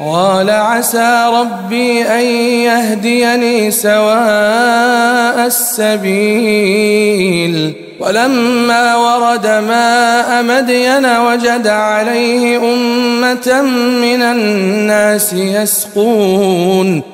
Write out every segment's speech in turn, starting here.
قال عسى ربي أن يهديني سواء السبيل. ولما ورد ماء مدين وجد عليه أمة من الناس يسقون.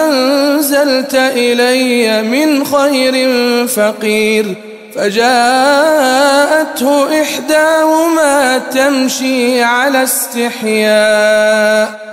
أنزلت إلي من خير فقير فجاءته إحداهما تمشي على استحياء.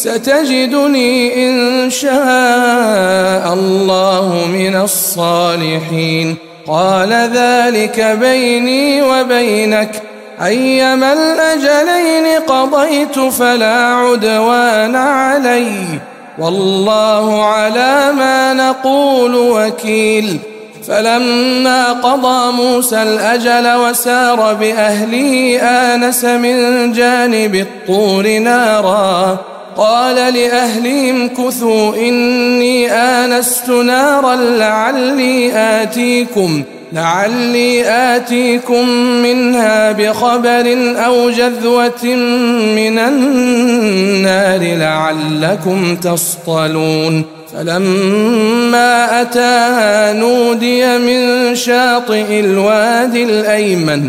ستجدني إن شاء الله من الصالحين. قال ذلك بيني وبينك. أيما الأجلين قضيت فلا عدوان علي. والله على ما نقول وكيل. فلما قضى موسى الأجل وسار بأهله آنس من جانب الطور نارا. قال لأهلهم كثوا إني آنست نارا لعلي آتيكم لعلي آتيكم منها بخبر أو جذوة من النار لعلكم تصطلون. فلما أتاها نودي من شاطئ الوادي الأيمن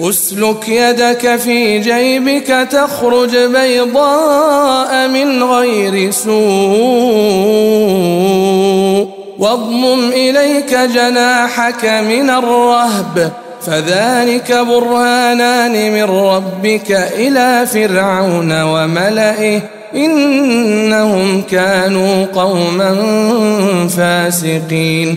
أسلك يدك في جيبك تخرج بيضاء من غير سوء واضمم إليك جناحك من الرهب فذلك برهانان من ربك إلى فرعون وملئه إنهم كانوا قوما فاسقين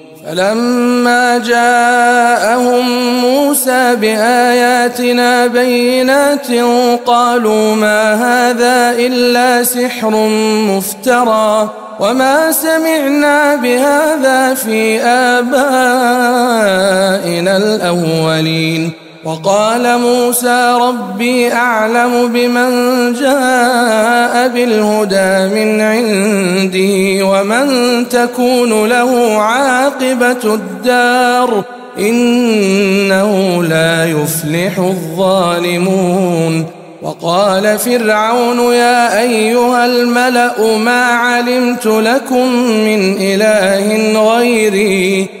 فلما جاءهم موسى بآياتنا بينات قالوا ما هذا إلا سحر مفترى وما سمعنا بهذا في آبائنا الأولين وقال موسى ربي أعلم بمن جاء بالهدى من عندي ومن تكون له عاقبة الدار إنه لا يفلح الظالمون وقال فرعون يا أيها الملأ ما علمت لكم من إله غيري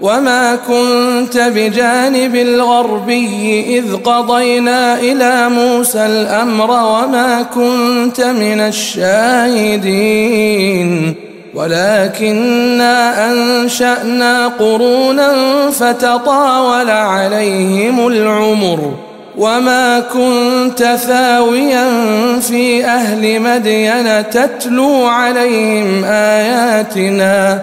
وما كنت بجانب الغربي إذ قضينا إلى موسى الأمر وما كنت من الشاهدين ولكنا أنشأنا قرونا فتطاول عليهم العمر وما كنت ثاويا في أهل مدين تتلو عليهم آياتنا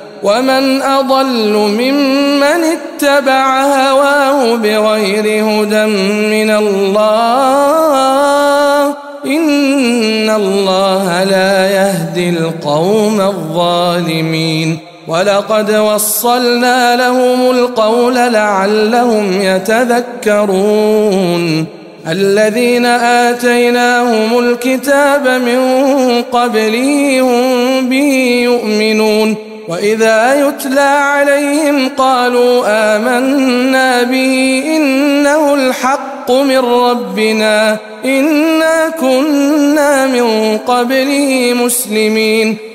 ومن اضل ممن اتبع هواه بغير هدى من الله ان الله لا يهدي القوم الظالمين ولقد وصلنا لهم القول لعلهم يتذكرون الذين اتيناهم الكتاب من قبله هم به يؤمنون وإذا يتلى عليهم قالوا آمنا به إنه الحق من ربنا إنا كنا من قبله مسلمين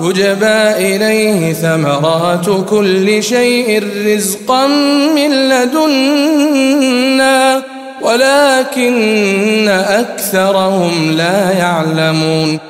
يجبى إليه ثمرات كل شيء رزقا من لدنا ولكن أكثرهم لا يعلمون.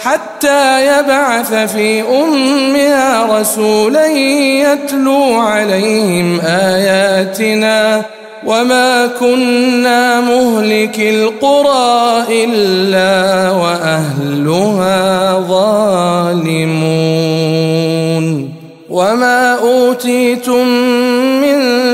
حتى يبعث في أمها رسولا يتلو عليهم آياتنا وما كنا مهلك القرى إلا وأهلها ظالمون وما أوتيتم من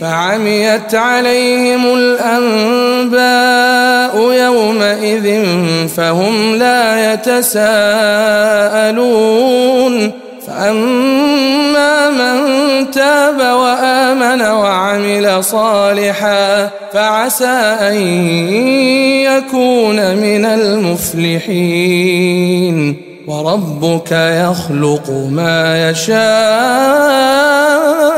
فعميت عليهم الأنباء يومئذ فهم لا يتساءلون. فأما من تاب وآمن وعمل صالحا فعسى أن يكون من وربك يخلق ما يشاء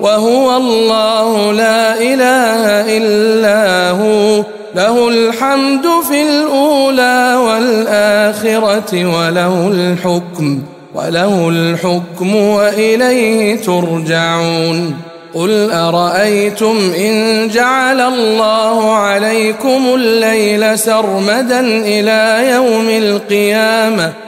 وهو الله لا إله إلا هو. له الحمد في الأولى والآخرة وله الحكم وله الحكم وإليه ترجعون. قل أرأيتم إن جعل الله عليكم الليل سرمدا إلى يوم القيامة؟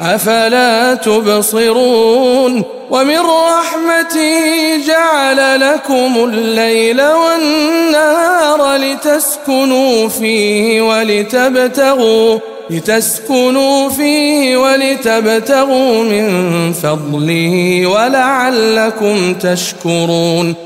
أفلا تبصرون ومن رحمته جعل لكم الليل والنهار لتسكنوا فيه ولتبتغوا لتسكنوا فيه ولتبتغوا من فضله ولعلكم تشكرون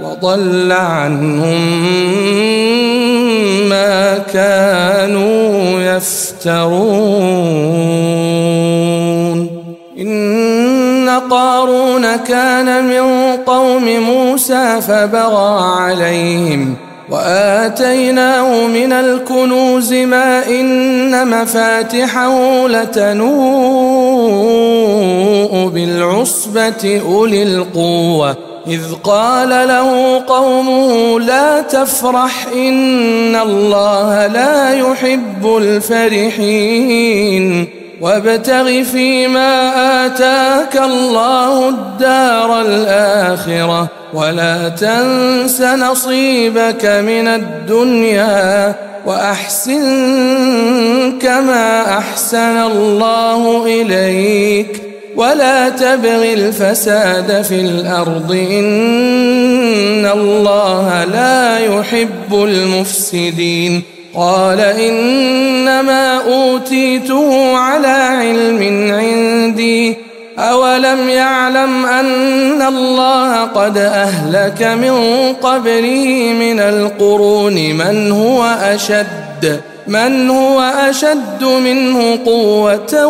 وضل عنهم ما كانوا يفترون. إن قارون كان من قوم موسى فبغى عليهم وآتيناه من الكنوز ما إن مفاتحه لتنوء بالعصبة أولي القوة. إذ قال له قومه لا تفرح إن الله لا يحب الفرحين وابتغ فيما آتاك الله الدار الآخرة ولا تنس نصيبك من الدنيا وأحسن كما أحسن الله إليك ولا تبغ الفساد في الأرض. إن الله لا يحب المفسدين. قال إنما أوتيته على علم عندي. أولم يعلم أن الله قد أهلك من قبله من القرون من هو أشد؟ من هو أشد منه قوة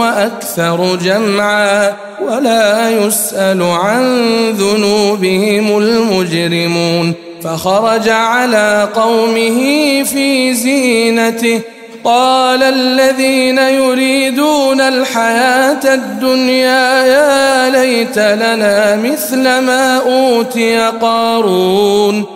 وأكثر جمعا ولا يسأل عن ذنوبهم المجرمون فخرج على قومه في زينته قال الذين يريدون الحياة الدنيا يا ليت لنا مثل ما أوتي قارون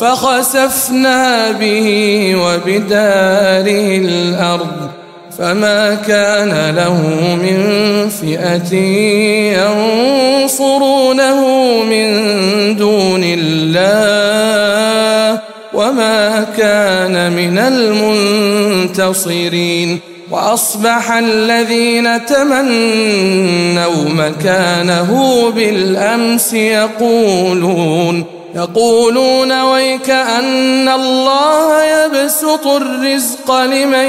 فخسفنا به وبداره الأرض فما كان له من فئة ينصرونه من دون الله وما كان من المنتصرين وأصبح الذين تمنوا مكانه بالأمس يقولون يقولون ويك أن الله يبسط الرزق لمن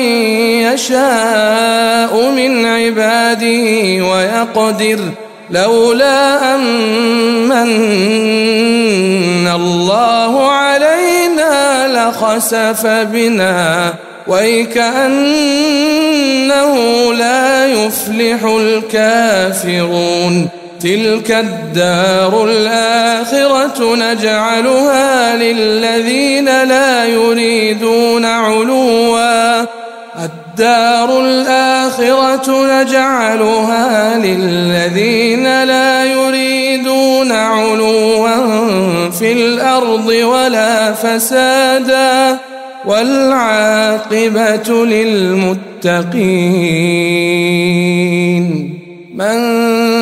يشاء من عباده ويقدر لولا أمن الله علينا لخسف بنا ويكأنه لا يفلح الكافرون تلك الدار الآخرة نجعلها للذين لا يريدون علوا. الدار الآخرة نجعلها للذين لا يريدون علوا في الأرض ولا فسادا. والعاقبة للمتقين. من